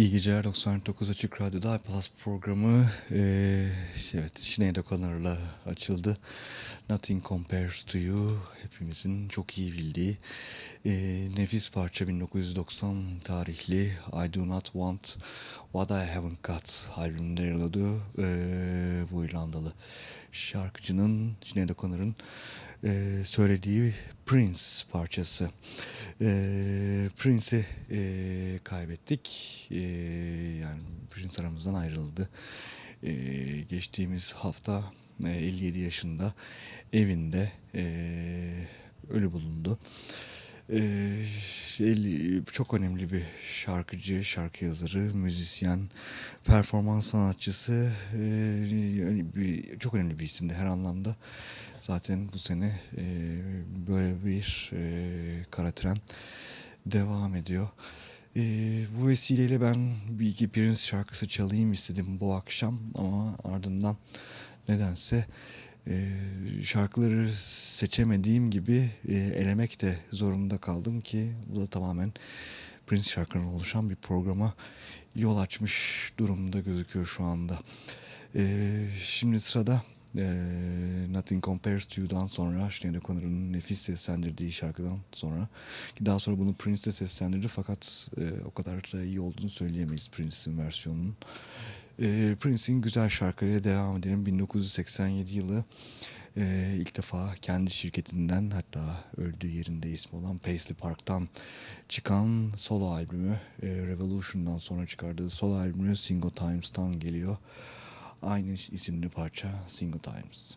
İyi geceler 99 Açık Radyo'da iPlus programı e, evet Sinead O'Connor'la açıldı. Nothing Compares to You hepimizin çok iyi bildiği e, nefis parça 1990 tarihli I Do Not Want What I Haven't Got albümünde yer alıyordu. E, bu İrlandalı şarkıcının Sinead O'Connor'ın e, söylediği Prince parçası. E, Prince'i e, kaybettik. E, yani Prince aramızdan ayrıldı. E, geçtiğimiz hafta e, 57 yaşında evinde e, ölü bulundu. Ee, çok önemli bir şarkıcı, şarkı yazarı, müzisyen, performans sanatçısı, ee, çok önemli bir isimdi her anlamda. Zaten bu sene e, böyle bir kara tren devam ediyor. Bu vesileyle ben bir iki Prince şarkısı çalayım istedim bu akşam ama ardından nedense e, şarkıları seçemediğim gibi e, elemek de zorunda kaldım ki bu da tamamen Prince şarkılarından oluşan bir programa yol açmış durumda gözüküyor şu anda. E, şimdi sırada e, Nothing Compares to You'dan sonra Sinead O'Connor'ın nefis seslendirdiği şarkıdan sonra ki daha sonra bunu Prince de seslendirdi fakat e, o kadar da iyi olduğunu söyleyemeyiz Prince'in versiyonunun. E, Prince'in güzel şarkılarıyla devam edelim. 1987 yılı e, ilk defa kendi şirketinden hatta öldüğü yerinde ismi olan Paisley Park'tan çıkan solo albümü e, Revolution'dan sonra çıkardığı solo albümü Single Times'tan geliyor. Aynı isimli parça Single Times.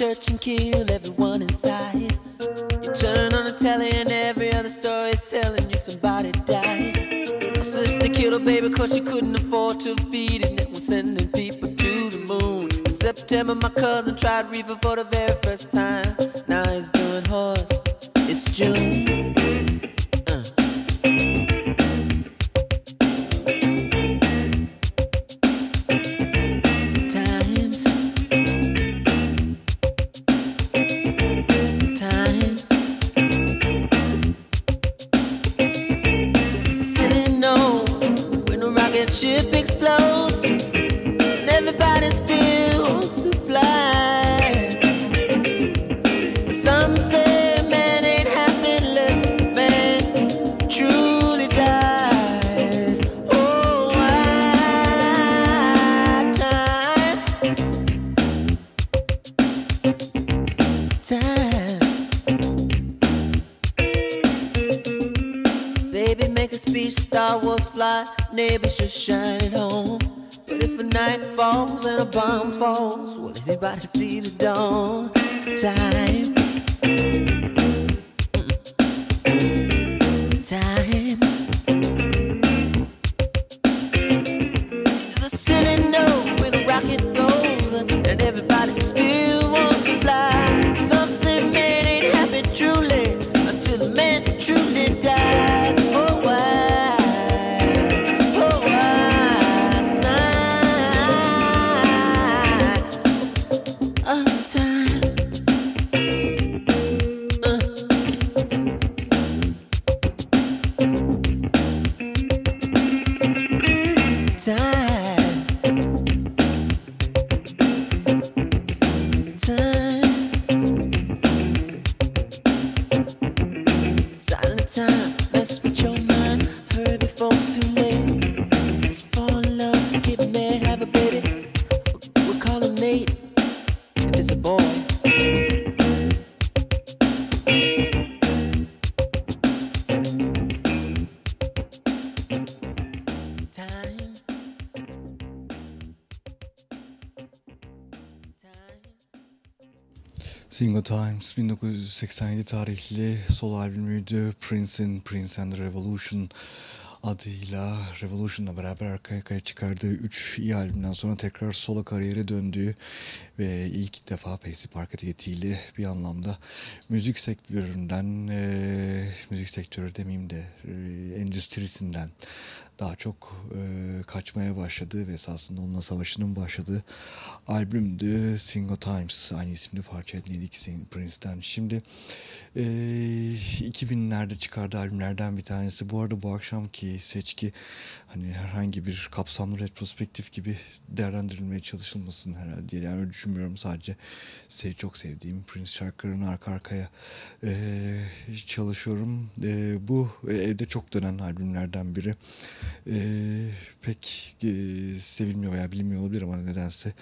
Church and kill everyone inside. You turn on the telly and every other story is telling you somebody died. My sister killed her baby cause she couldn't afford to feed it. And was sending people to the moon. In September, my cousin tried reefer for the very first time. Single Times 1987 tarihli sol albümüydü. Prince'in Prince and Revolution adıyla Revolution'la beraber arka arkaya çıkardığı 3 iyi albümden sonra tekrar solo kariyere döndüğü ve ilk defa Paisley Park etiketiyle bir anlamda müzik sektöründen, e, müzik sektörü demeyeyim de e, endüstrisinden daha çok e, kaçmaya başladı ve esasında onunla savaşının başladığı albümdü Single Times. Aynı isimli parça dinledik Prince'ten. Şimdi e, 2000'lerde çıkardığı albümlerden bir tanesi. Bu arada bu akşamki seçki hani herhangi bir kapsamlı retrospektif gibi değerlendirilmeye çalışılmasın herhalde diye yani öyle düşünmüyorum. Sadece sev, çok sevdiğim Prince şarkılarını arka arkaya e, çalışıyorum. E, bu evde çok dönen albümlerden biri e, pek e, sevilmiyor veya bilinmiyor olabilir ama nedense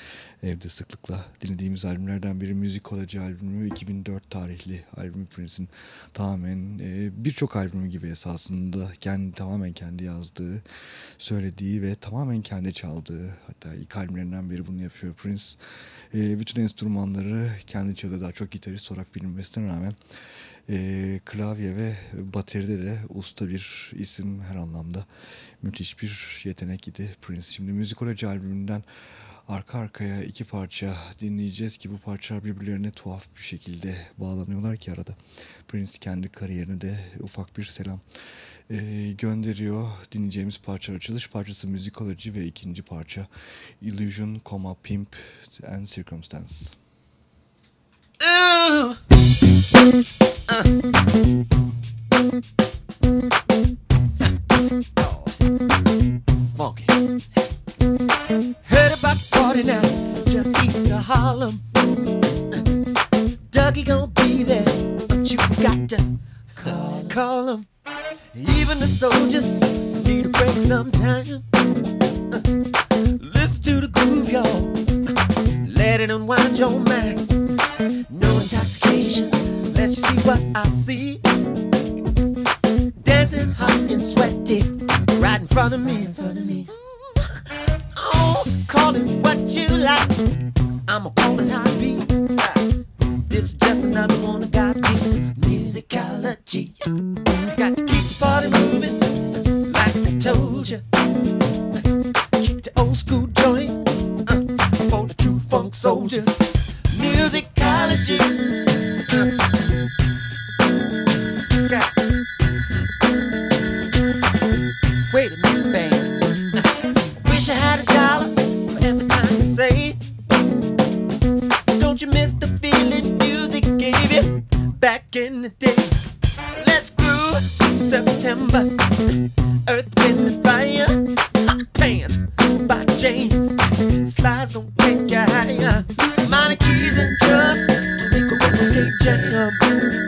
evde sıklıkla dinlediğimiz albümlerden biri. Müzik albümü 2004 tarihli albümü Prince'in tamamen e, birçok albümü gibi esasında kendi tamamen kendi yazdığı söylediği ve tamamen kendi çaldığı hatta ilk albümlerinden biri bunu yapıyor Prince. E, bütün enstrümanları kendi çalıyor daha çok gitarist olarak bilinmesine rağmen e, klavye ve bateride de usta bir isim her anlamda müthiş bir yetenek idi Prince. Şimdi Müzikoloji albümünden arka arkaya iki parça dinleyeceğiz ki bu parçalar birbirlerine tuhaf bir şekilde bağlanıyorlar ki arada. Prince kendi kariyerine de ufak bir selam e, gönderiyor. Dinleyeceğimiz parça açılış parçası Müzikoloji ve ikinci parça Illusion, Pimp and Circumstance. Uh. Funky. Heard about the party now, just east of Harlem. Dougie gonna be there, but you got to call, call him. Even the soldiers need a break sometime. Listen to the groove, y'all. Let it unwind your mind. Intoxication, let's see what I see. Dancing hot and sweaty, right in front of me. In front of me. Oh, call it what you like. I'ma call it high beat. This is just another one of God's gifts. Musicology. Got to keep the party moving, like I told you. Keep the old school joint uh, for the true funk soldiers. Musicology. Yeah. Wait a minute, band. Wish I had a dollar for every time you say. Don't you miss the feeling music gave you back in the day? Let's groove September. Earth, wind, and fire. Hot pants by James. Slides don't take you higher. Keys and make a roller skate jam. Take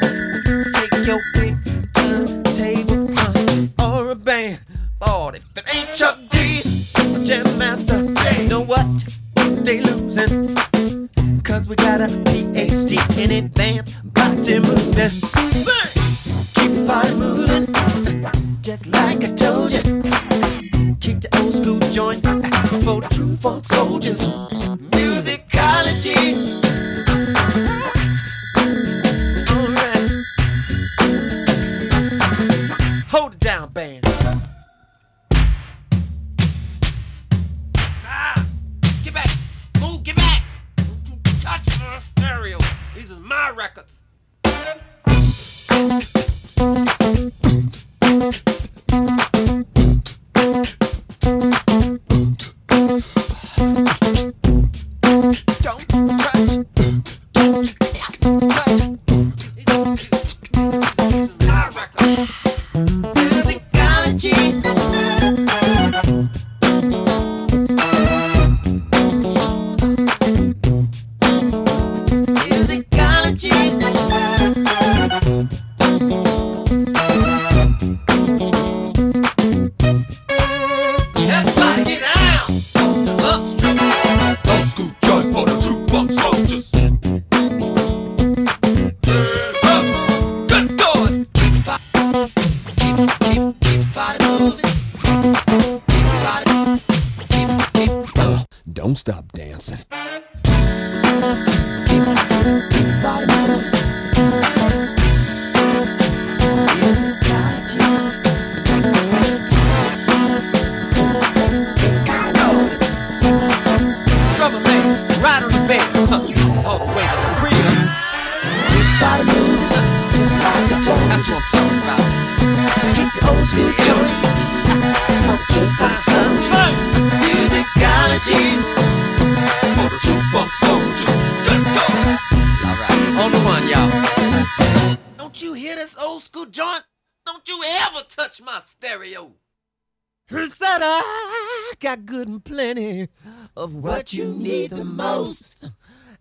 of what you need the most,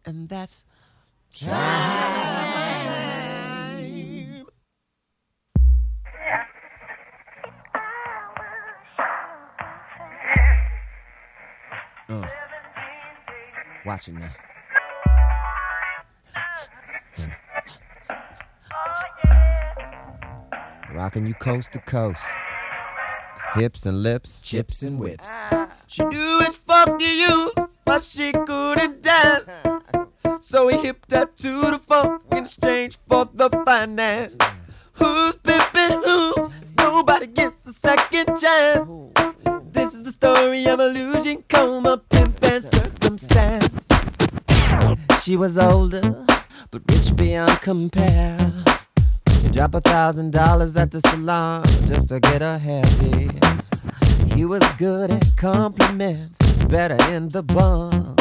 and that's time. Uh, watching now. Rocking you coast to coast. Hips and lips, chips and whips. She knew it fuck the use, but she couldn't dance. So he hipped her to the funk in exchange for the finance. Who's pimping who? Nobody gets a second chance. This is the story of illusion, coma, pimp, and circumstance. She was older, but rich beyond compare. She dropped a thousand dollars at the salon just to get her hair did. He was good at compliments, better in the bunk.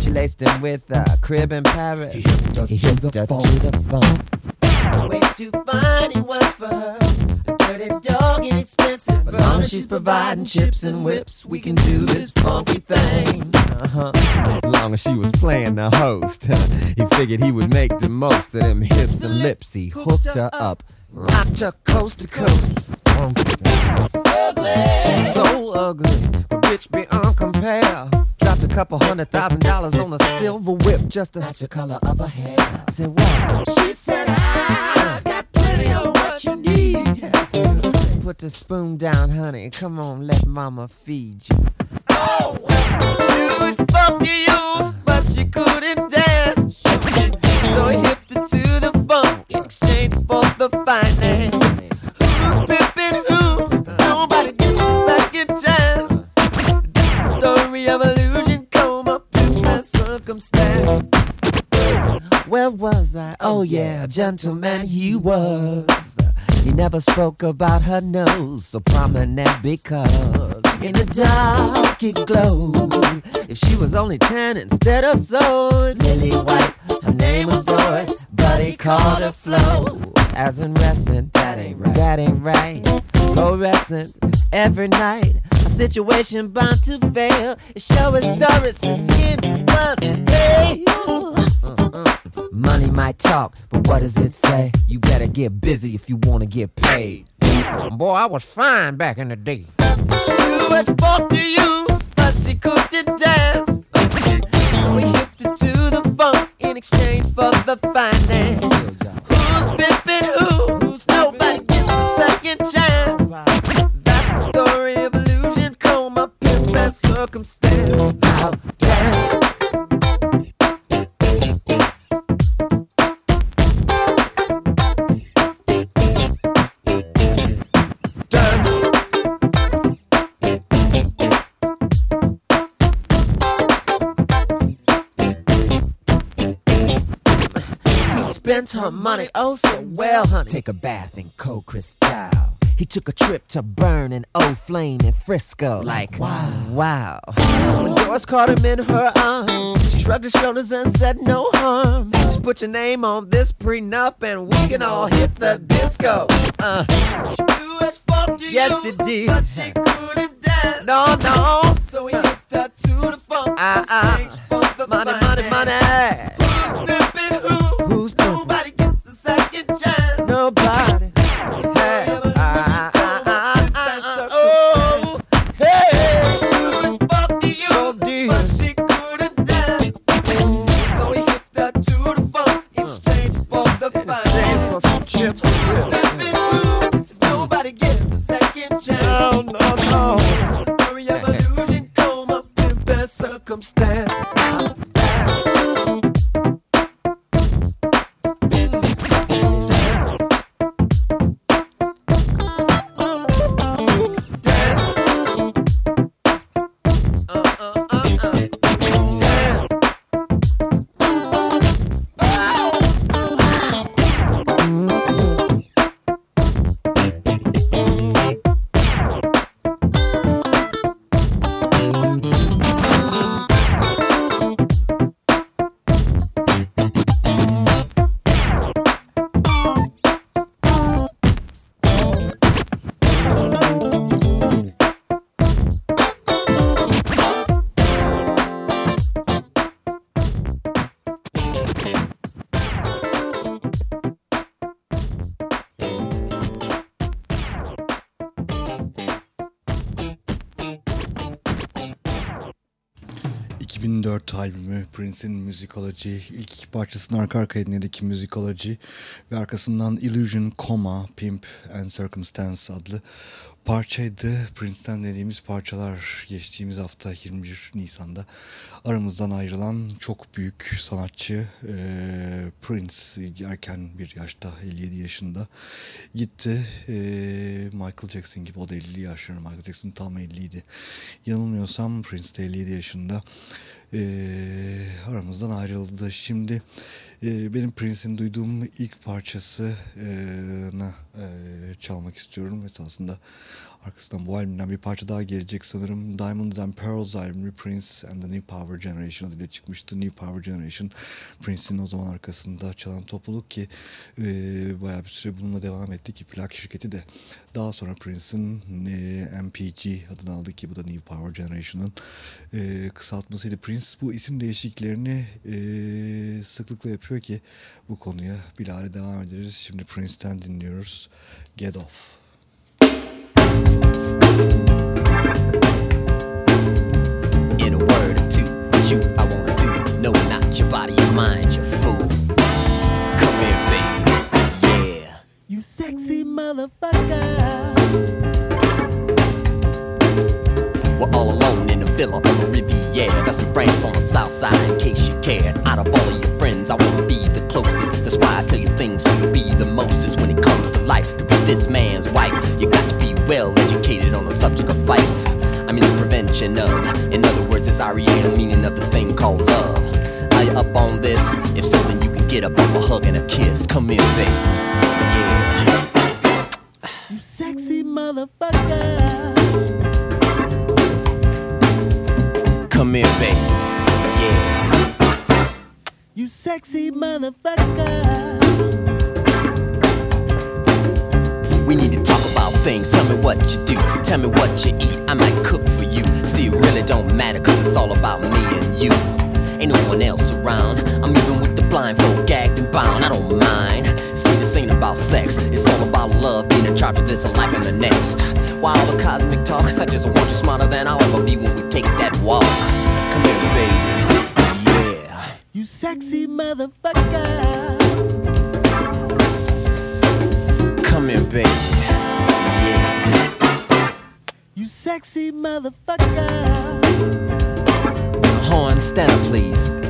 She laced him with a crib in Paris. He hipped her, to, the to the funk. Way too fine it was for her. A dirty dog and expensive. As long as she's providing chips and whips, we can do this funky thing. Uh-huh. As long as she was playing the host, he figured he would make the most of them hips and lips. He hooked her up, rocked her coast to coast. Ugly, ugly, rich beyond compare. Dropped a couple hundred thousand dollars on a silver whip just to match the color of her hair. Said what? She said I got plenty of what you need. Put the spoon down, honey. Come on, let mama feed you. Oh, would fuck you but she couldn't dance. So circumstance. Where was I? Oh yeah, gentleman he was. He never spoke about her nose, so prominent because in the dark it glowed. If she was only ten instead of so lily white, her name was Doris, but he called her Flo. As in wrestling, that ain't right. That ain't right. Fluorescent every night. Situation bound to fail. It show us Doris's skin was pale. Uh, uh, uh. Money might talk, but what does it say? You better get busy if you wanna get paid. Boy, I was fine back in the day. She knew what fuck to use, but she couldn't dance. So we hipped her to the funk in exchange for the finance. Circumstance. I'll dance. spent her money oh so well, honey. Take a bath in cold crystal. He took a trip to burn an old flame in Frisco. Like, wow. Wow. When Doris caught him in her arms, she shrugged her shoulders and said, No harm. Just put your name on this prenup and we can all hit the disco. Uh. She knew it fucked you. Yes, she did. But she couldn't dance. No, no. So he hooked her to the funk. Ah, ah. Money, money, money. Who's Prince'in Musicology. İlk iki parçasını arka arkaya dinledik Musicology ve arkasından Illusion, Coma, Pimp and Circumstance adlı parçaydı. Prince'ten dediğimiz parçalar geçtiğimiz hafta 21 Nisan'da aramızdan ayrılan çok büyük sanatçı e, Prince erken bir yaşta 57 yaşında gitti. E, Michael Jackson gibi o da 50 yaşlarında Michael Jackson tam 50 idi. Yanılmıyorsam Prince de 57 yaşında e, aramızdan ayrıldı. Şimdi e, benim Prince'in duyduğum ilk parçasını e, çalmak istiyorum. Esasında arkasından bu albümden bir parça daha gelecek sanırım. Diamonds and Pearls albümü Prince and the New Power Generation adıyla çıkmıştı. New Power Generation Prince'in o zaman arkasında çalan topluluk ki e, bayağı bir süre bununla devam etti ki plak şirketi de daha sonra Prince'in e, MPG adını aldı ki bu da New Power Generation'ın e, kısaltmasıydı. Prince bu isim değişikliklerini e, sıklıkla yapıyor ki bu konuya bilahare devam ederiz. Şimdi Prince'ten dinliyoruz. Get Off. In a word or two, what you I wanna do. No, not your body, your mind, you fool. Come here, baby. Yeah. You sexy motherfucker. We're all alone in the villa on the Riviera. Got some friends on the south side in case you care. Out of all of your friends, I wanna be the closest. That's why I tell you things so you'll be the when it comes to life. To be this man's wife, you got to be well educated on the subject of fights. I mean the prevention of. In other words, it's REA, meaning of this thing called love. Are you up on this? If so, then you can get up off a hug and a kiss. Come here, baby. Yeah. You sexy motherfucker. Come here, baby. Yeah. You sexy motherfucker. We need to talk what you do. Tell me what you eat. I might cook for you. See, it really don't matter, cause it's all about me and you. Ain't no one else around. I'm even with the blindfold, gagged and bound. I don't mind. See, this ain't about sex. It's all about love, being in charge of this life and the next. Why all the cosmic talk? I just want you smarter than I'll ever be when we take that walk. Come here, baby. Yeah. You sexy motherfucker. Come here, baby. Sexy motherfucker. Horn, stand up, please.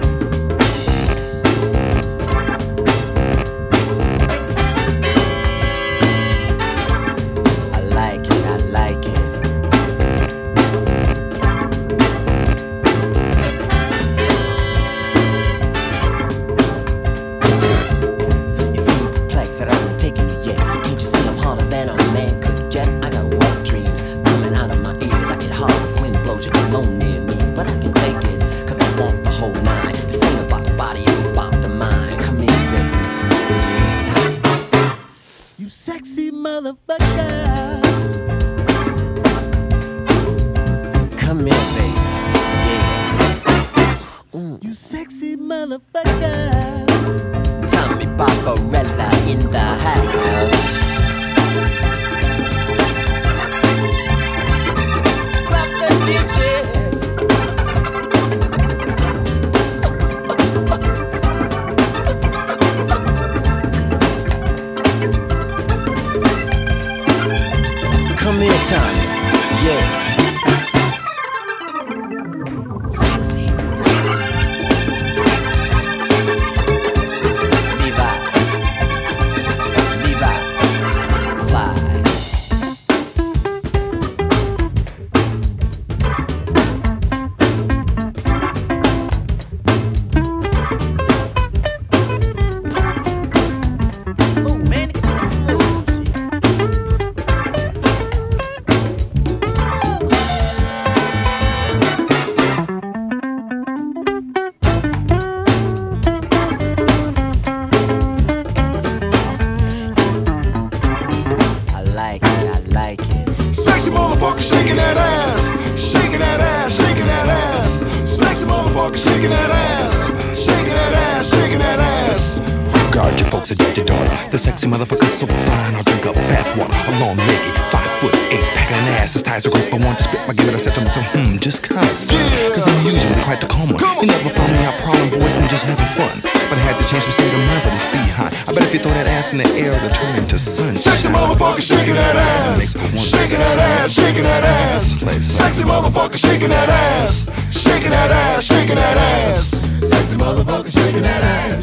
Motherfucker shaking that ass. Shaking that ass, shaking that ass. Sexy motherfucker shaking that ass.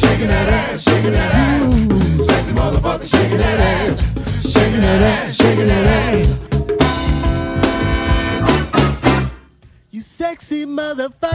Shaking that ass, shaking that ass. Sexy motherfucker shaking that ass. Shaking that ass, shaking that ass. You sexy motherfucker.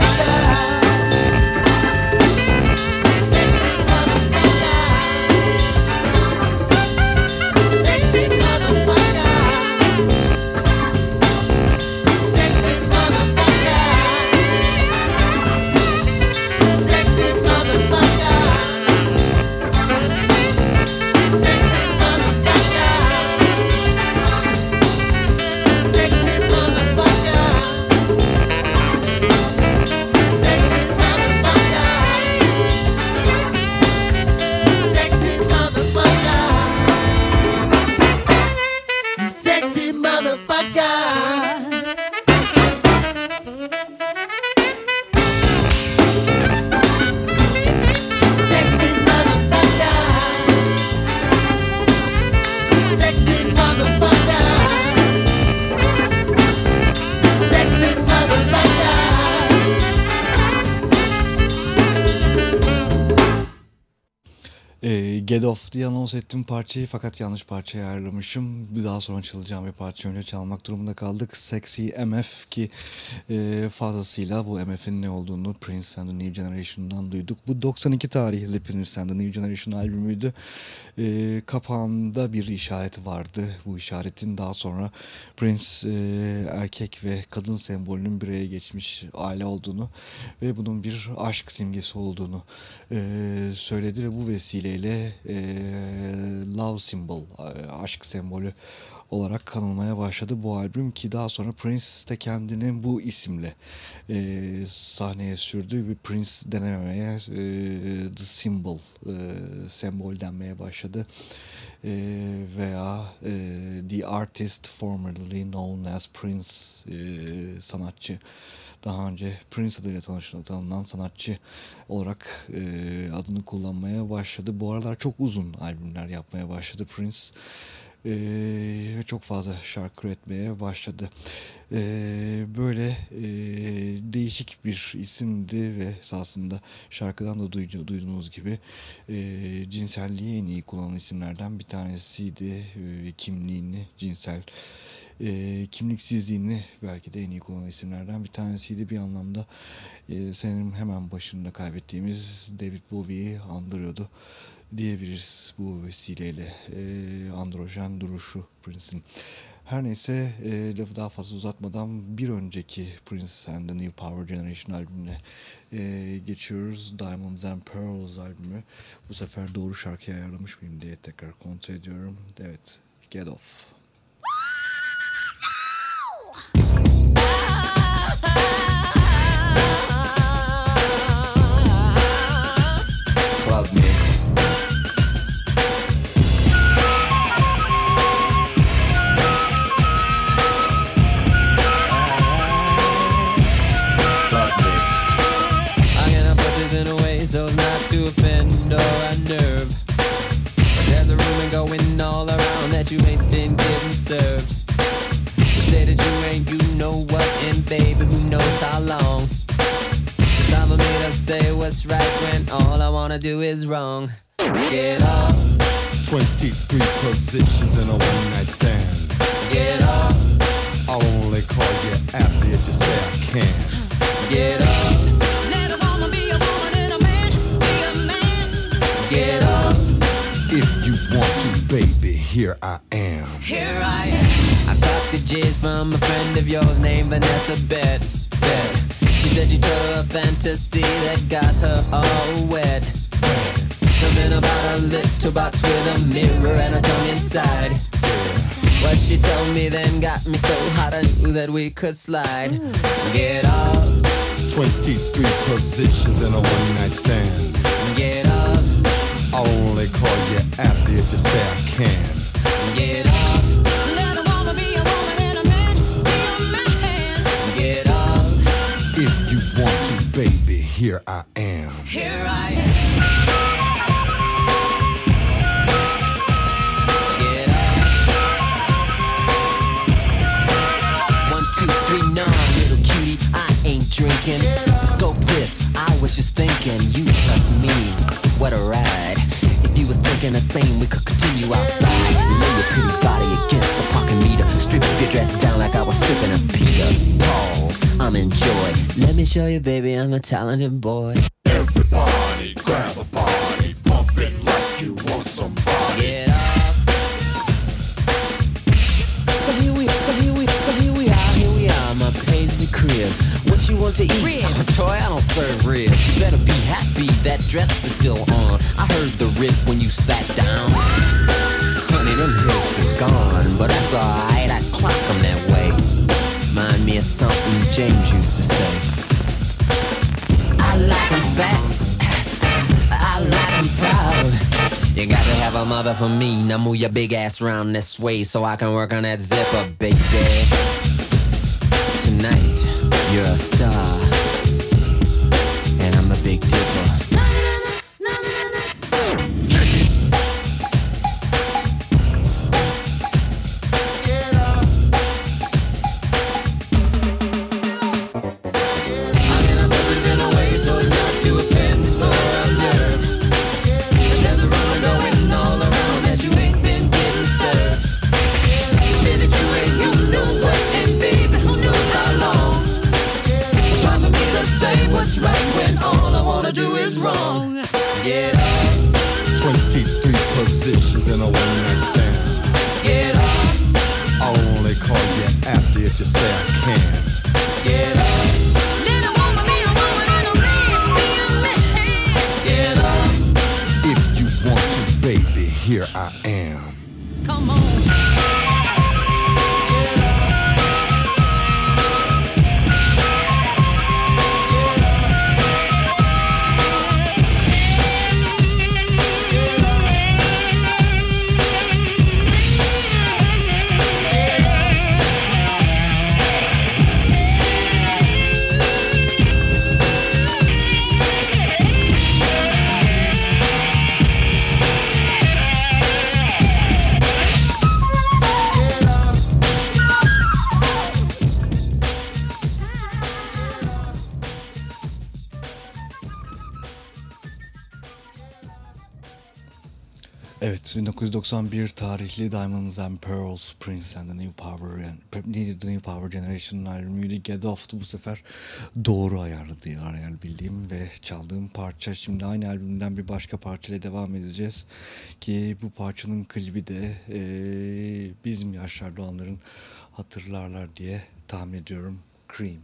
Motherfucker. Off diye anons ettim parçayı fakat yanlış parçayı ayarlamışım. Daha sonra çalacağım bir parça önce çalmak durumunda kaldık. Sexy MF ki e, fazlasıyla bu MF'in ne olduğunu Prince and the New Generation'dan duyduk. Bu 92 tarihli Prince and the New Generation albümüydü. E, kapağında bir işareti vardı. Bu işaretin daha sonra Prince e, erkek ve kadın sembolünün bir geçmiş aile olduğunu ve bunun bir aşk simgesi olduğunu e, söyledi ve bu vesileyle e, love symbol, e, aşk sembolü olarak kanılmaya başladı bu albüm ki daha sonra Prince de kendini bu isimle e, sahneye sürdü ve Prince denememeye e, The Symbol e, sembol denmeye başladı E, veya e, The Artist formerly known as Prince e, sanatçı daha önce Prince adıyla tanınan sanatçı olarak e, adını kullanmaya başladı. Bu aralar çok uzun albümler yapmaya başladı Prince. E, ve çok fazla şarkı üretmeye başladı. E, böyle e, değişik bir isimdi ve esasında şarkıdan da duyduğunuz gibi e, cinselliği en iyi kullanan isimlerden bir tanesiydi. E, kimliğini cinsel e, kimliksizliğini belki de en iyi kullanan isimlerden bir tanesiydi. Bir anlamda e, senin hemen başında kaybettiğimiz David Bowie'yi andırıyordu diyebiliriz bu vesileyle. E, androjen duruşu Prince'in. Her neyse e, lafı daha fazla uzatmadan bir önceki Prince and the New Power Generation albümüne e, geçiyoruz. Diamonds and Pearls albümü. Bu sefer doğru şarkıyı ayarlamış mıyım diye tekrar kontrol ediyorum. Evet, Get Off. Get up, 23 positions in a one night stand. get up, I'll only call you after you just say I can. get up, Let a woman be a woman and a man be a man. get up. If you want to, baby, here I am. Here I am. I got the jizz from a friend of yours named Vanessa Bet. Bet. She said you told her a fantasy that got her all a box with a mirror and a tongue inside. What she told me then got me so hot I knew that we could slide. Get up, 23 positions in a one night stand. get up, I'll only call you after if you say I can. Get up. Let a woman be a woman and a man be a man. Get up. If you want to, baby, here I am. Here I am. Three, no, little cutie, I ain't drinking. Scope this, I was just thinking, you plus me, what a ride. If you was thinking the same, we could continue outside. Lay your pretty body against the parking meter. Strip your dress down like I was stripping a Peter. Pause, I'm in joy. Let me show you, baby, I'm a talented boy. Everybody grab a What you want to eat? Ribs. Toy, I don't serve ribs. You better be happy that dress is still on. I heard the rip when you sat down. Honey, them hips is gone, but that's alright. I clock 'em that way. Mind me of something James used to say. I like 'em fat. I like 'em proud. You got to have a mother for me. Now move your big ass round this way so I can work on that zipper, baby. Tonight, you're a star. 1991 tarihli Diamonds and Pearls Prince and the New Power yani The New Power Generation'ın albümüydü Get Off'tu bu sefer. Doğru ayarladı yani bildiğim ve çaldığım parça. Şimdi aynı albümden bir başka parçayla devam edeceğiz ki bu parçanın klibi de eee, bizim yaşlarda olanların hatırlarlar diye tahmin ediyorum. Cream.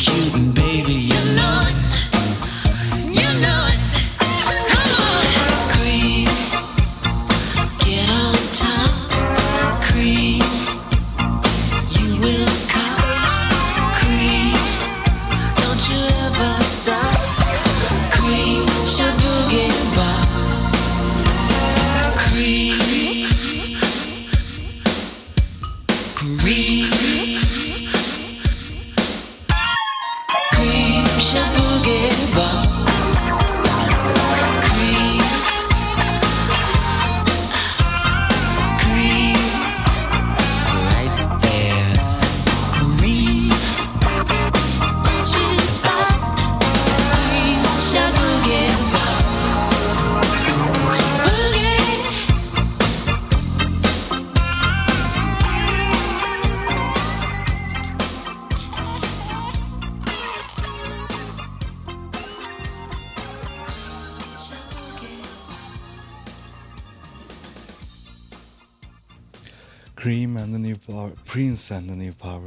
Cute and baby,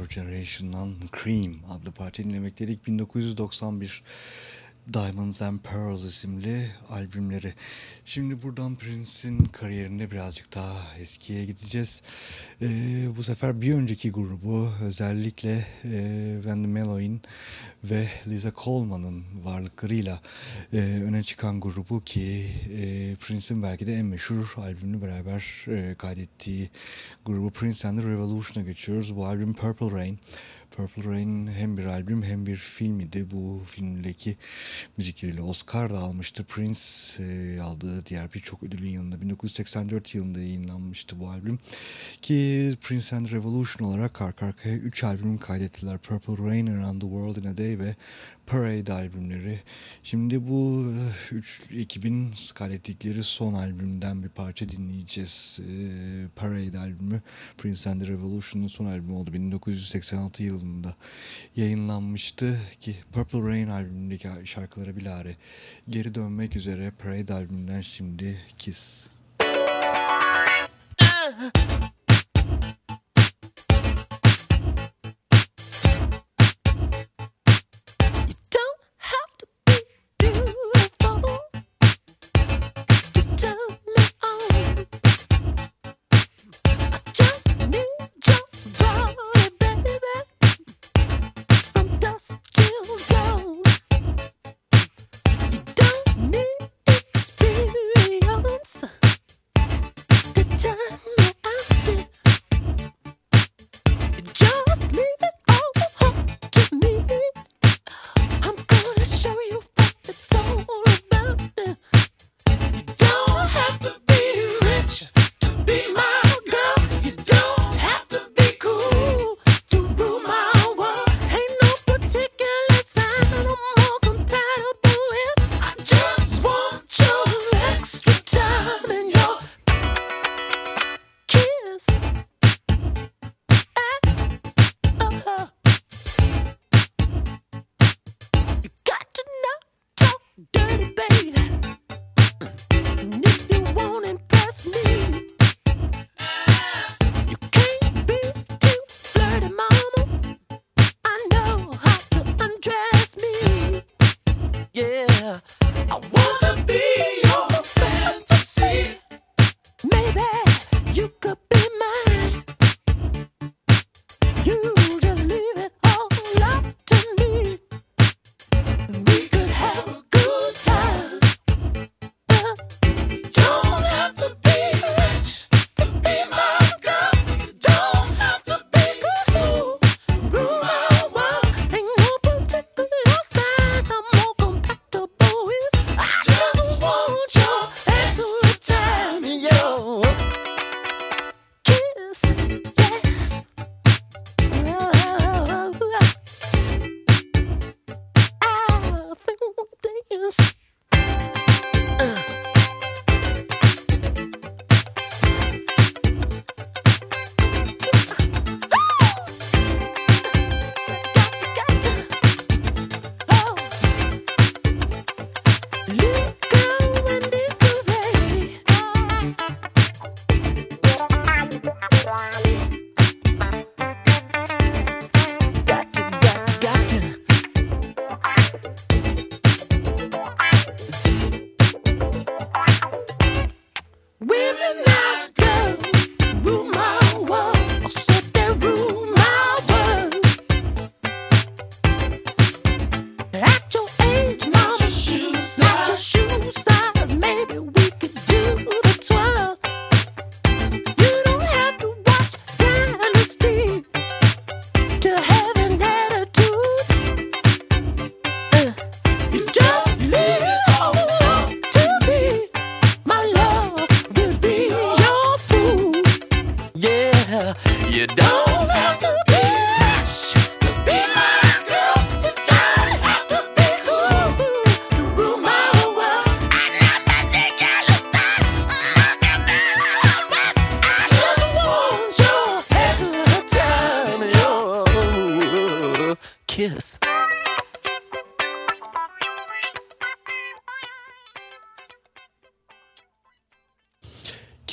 Our Generation'dan Cream adlı parça dinlemekteydik. 1991 Diamonds and Pearls isimli albümleri. Şimdi buradan Prince'in kariyerinde birazcık daha eskiye gideceğiz. Ee, bu sefer bir önceki grubu özellikle e, Wendy Meloin ve Lisa Coleman'ın varlıklarıyla e, öne çıkan grubu ki e, Prince'in belki de en meşhur albümünü beraber e, kaydettiği grubu Prince and the Revolution'a geçiyoruz. Bu albüm Purple Rain. Purple Rain hem bir albüm hem bir film idi. Bu filmdeki müzikleriyle Oscar da almıştı. Prince e, aldığı diğer birçok ödülün yanında 1984 yılında yayınlanmıştı bu albüm. Ki Prince and Revolution olarak arka arkaya 3 albüm kaydettiler. Purple Rain, Around the World in a Day ve Parade albümleri. Şimdi bu e, üç ekibin kaydettikleri son albümden bir parça dinleyeceğiz. E, Parade albümü Prince and the Revolution'un son albümü oldu. 1986 yılında yayınlanmıştı ki Purple Rain albümündeki şarkılara bilare geri dönmek üzere Parade albümünden şimdi Kiss.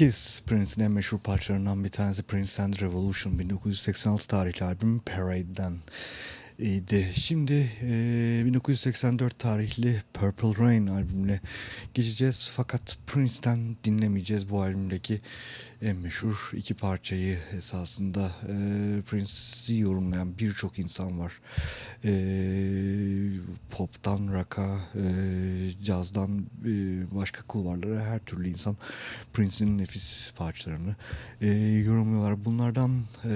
Kiss, Prince'in en meşhur parçalarından bir tanesi Prince and Revolution 1986 tarihli albüm Parade'den idi. Şimdi e, 1984 tarihli Purple Rain albümüne geçeceğiz. Fakat Prince'ten dinlemeyeceğiz bu albümdeki en meşhur iki parçayı esasında e, Prince'i yorumlayan birçok insan var. E, pop'tan rock'a, e, cazdan e, başka kulvarlara her türlü insan Prince'in nefis parçalarını e, yorumluyorlar. Bunlardan e,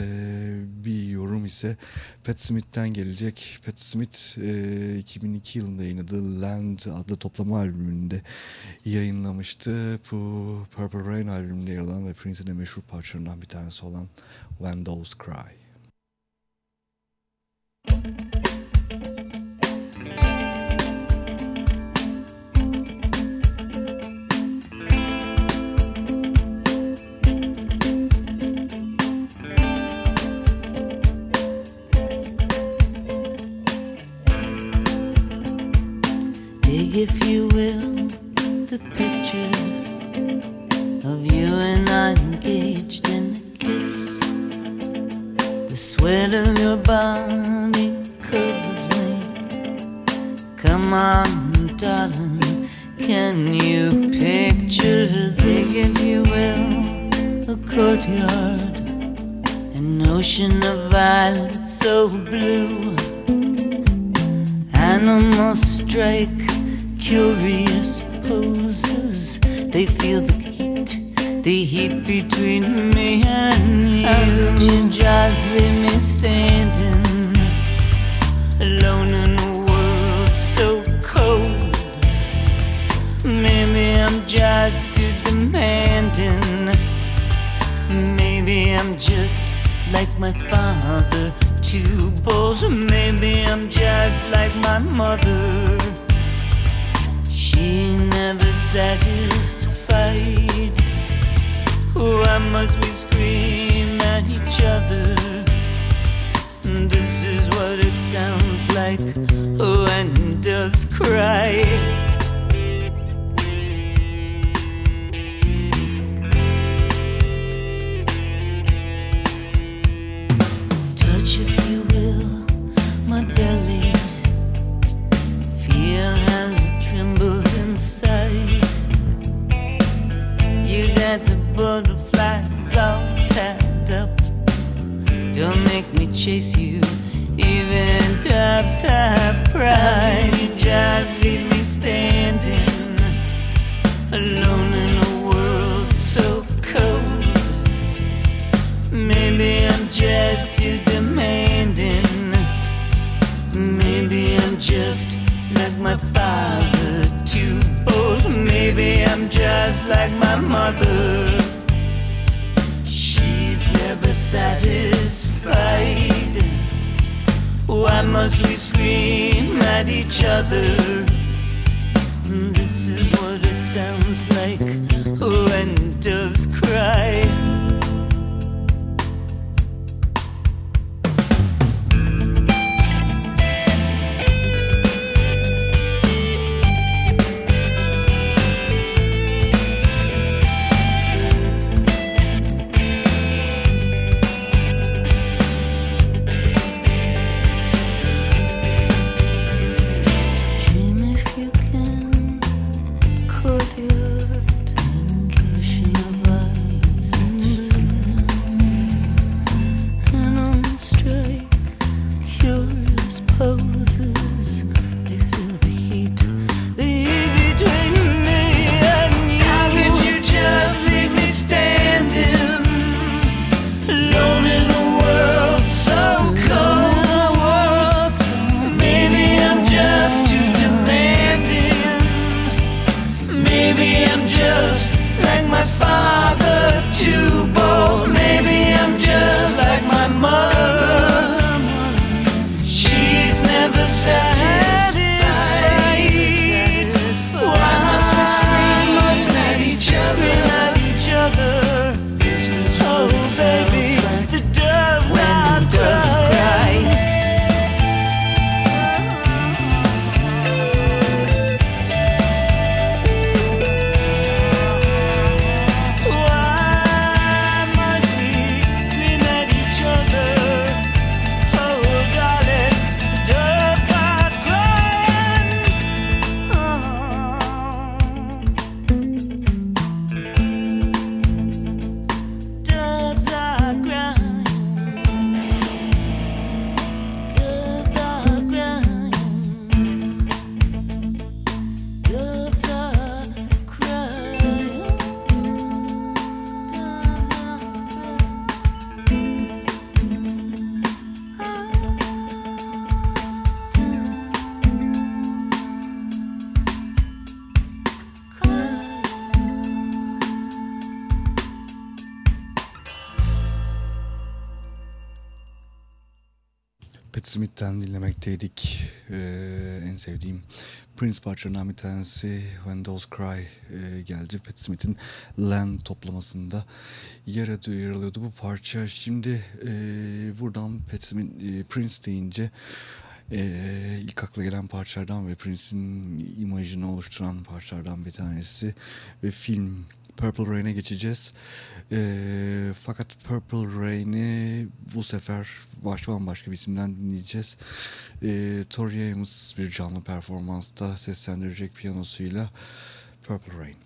bir yorum ise Pat Smith'ten gelecek. Pat Smith e, 2002 yılında yayınladığı Land adlı toplama albümünde yayınlamıştı. Bu Purple Rain albümünde yer alan ve Prince'in en meşhur parçalarından bir tanesi olan When Doves Cry. Dig, if you will, the picture of you and I engaged in a kiss. The sweat of your body covers me. Come on, darling, can you picture this? If you will, a courtyard, an ocean of violets so blue. Animals strike curious poses. They feel the heat, the heat between me and you. How just leave me standing alone in a world so cold? Maybe I'm just too demanding. Maybe I'm just like my father, too bold. Maybe I'm just like my mother. She's never satisfied. Why must we scream at each other? This is what it sounds like when doves cry. Chase you, even doves have pride. You just leave me standing alone in a world so cold. Maybe I'm just too demanding. Maybe I'm just like my father, too bold. Maybe I'm just like my mother. She's never satisfied. Why must we scream at each other? This is what it sounds like when doves cry. Sevdiğim Prince parçalarından bir tanesi When Those Cry e, geldi. Pat Smith'in Land toplamasında yer, yer alıyordu bu parça. Şimdi e, buradan Pat Smith, e, Prince deyince ilk akla gelen parçalardan ve Prince'in imajını oluşturan parçalardan bir tanesi ve film Purple Rain'e geçeceğiz. E, fakat Purple Rain'i bu sefer başka bambaşka bir isimden dinleyeceğiz. E, Tori Amos bir canlı performansta seslendirecek piyanosuyla Purple Rain.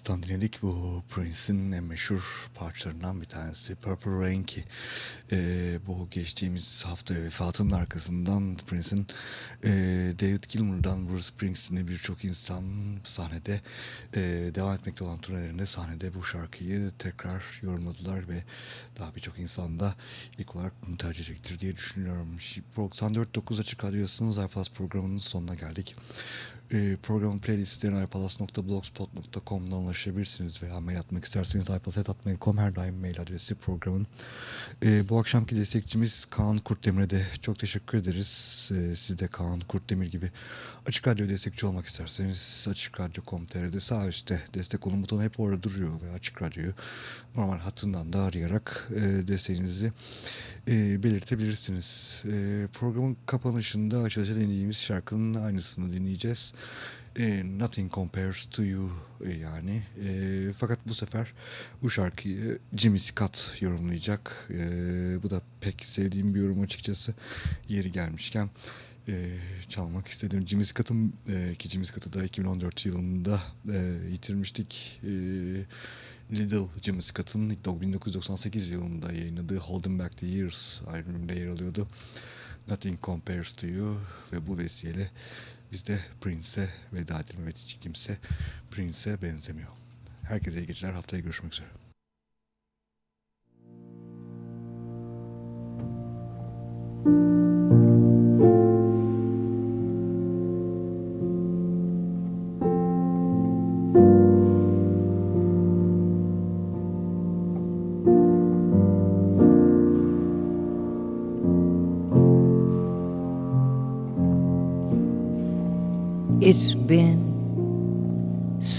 Hams'tan dinledik. Bu Prince'in en meşhur parçalarından bir tanesi. Purple Rain ki e, bu geçtiğimiz hafta vefatının arkasından Prince'in e, David Gilmour'dan Bruce Springsteen'e birçok insan sahnede e, devam etmekte olan turnelerinde sahnede bu şarkıyı tekrar yorumladılar ve daha birçok insan da ilk olarak bunu tercih edecektir diye düşünüyorum. 94.9 Açık Radyosu'nun iPlus programının sonuna geldik. E, programın playlistlerine iPlus.blogspot.com'dan ulaşabilirsiniz veya mail atmak isterseniz iPlus.mail.com her daim mail adresi programın. E, bu akşamki destekçimiz Kaan Kurtdemir'e de çok teşekkür ederiz. E, siz de Kaan Kurtdemir gibi Açık Radyo destekçi olmak isterseniz Açık Radyo.com.tr'de sağ üstte destek olun butonu hep orada duruyor ve Açık Radyo'yu normal hattından da arayarak e, desteğinizi e, belirtebilirsiniz. E, programın kapanışında açılışa dinleyeceğimiz şarkının aynısını dinleyeceğiz. E, Nothing Compares to You e, yani. E, fakat bu sefer bu şarkıyı Jimmy Scott yorumlayacak. E, bu da pek sevdiğim bir yorum açıkçası. Yeri gelmişken e, çalmak istedim. Jimmy Scott'ın e, ki Jimmy Scott'ı da 2014 yılında e, yitirmiştik. E, Little Jimmy Scott'ın 1998 yılında yayınladığı Holding Back the Years albümünde yer alıyordu. Nothing Compares to You ve bu vesileyle biz de Prince'e veda edelim. Evet hiç kimse Prince'e benzemiyor. Herkese iyi geceler. Haftaya görüşmek üzere. It's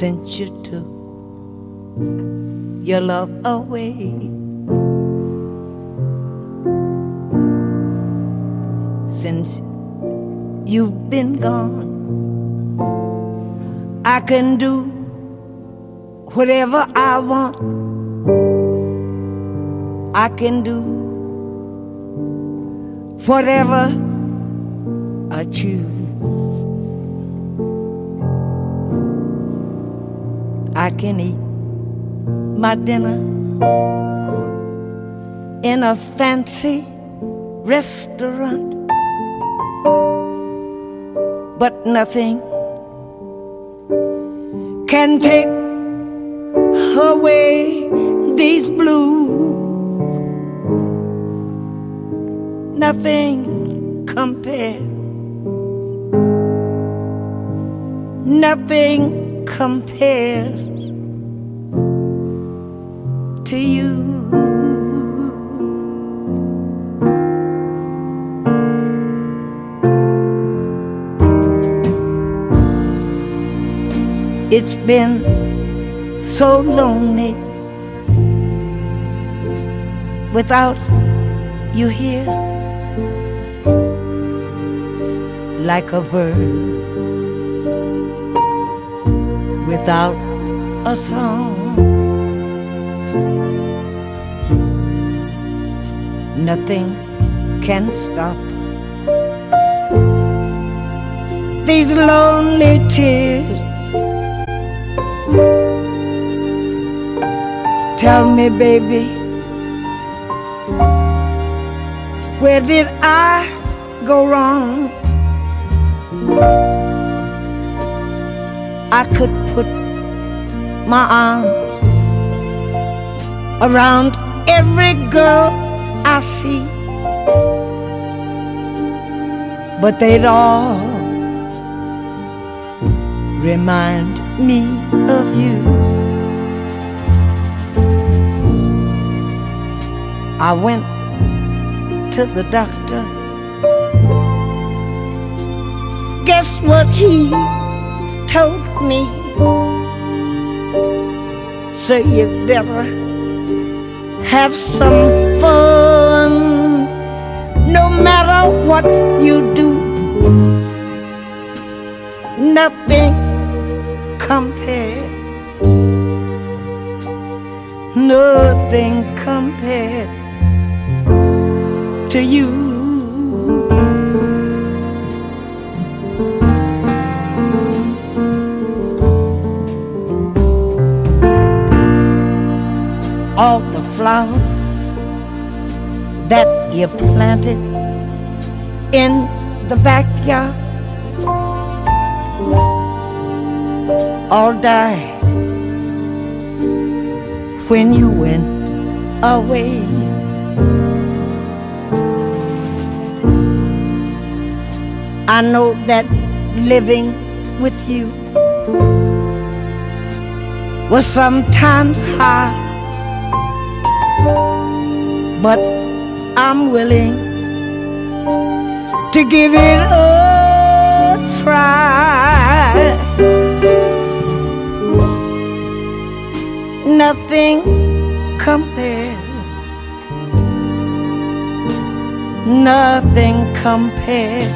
since you took your love away. Since you've been gone, I can do whatever I want. I can do whatever I choose. I can eat my dinner in a fancy restaurant, but nothing can take away these blues. Nothing compares. Nothing compares to you. It's been so lonely without you here, like a bird without a song. Nothing can stop these lonely tears. Tell me, baby, where did I go wrong? I could put my arms around every girl I see, but they'd all remind me of you. I went to the doctor. Guess what he told me, so you better have some fun. No matter what you do, nothing compared, nothing compared to you. All the flowers that you planted in the backyard all died when you went away. I know that living with you was sometimes hard but I'm willing to give it a try. Nothing compared, nothing compared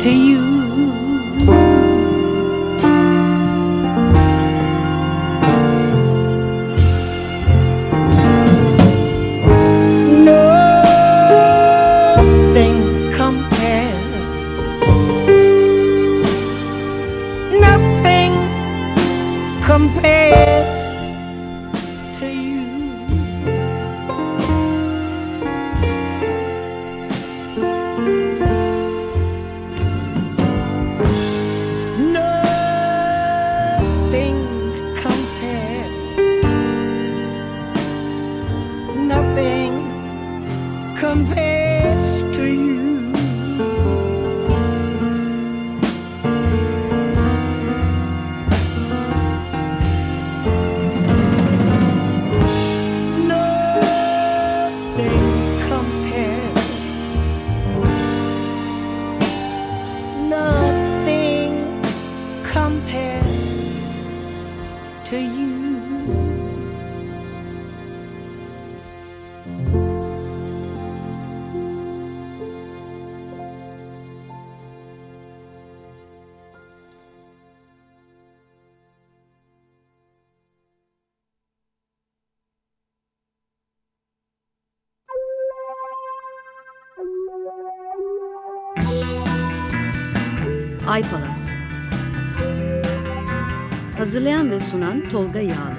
to you. Sunan Tolga Yağlı.